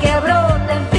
que broten.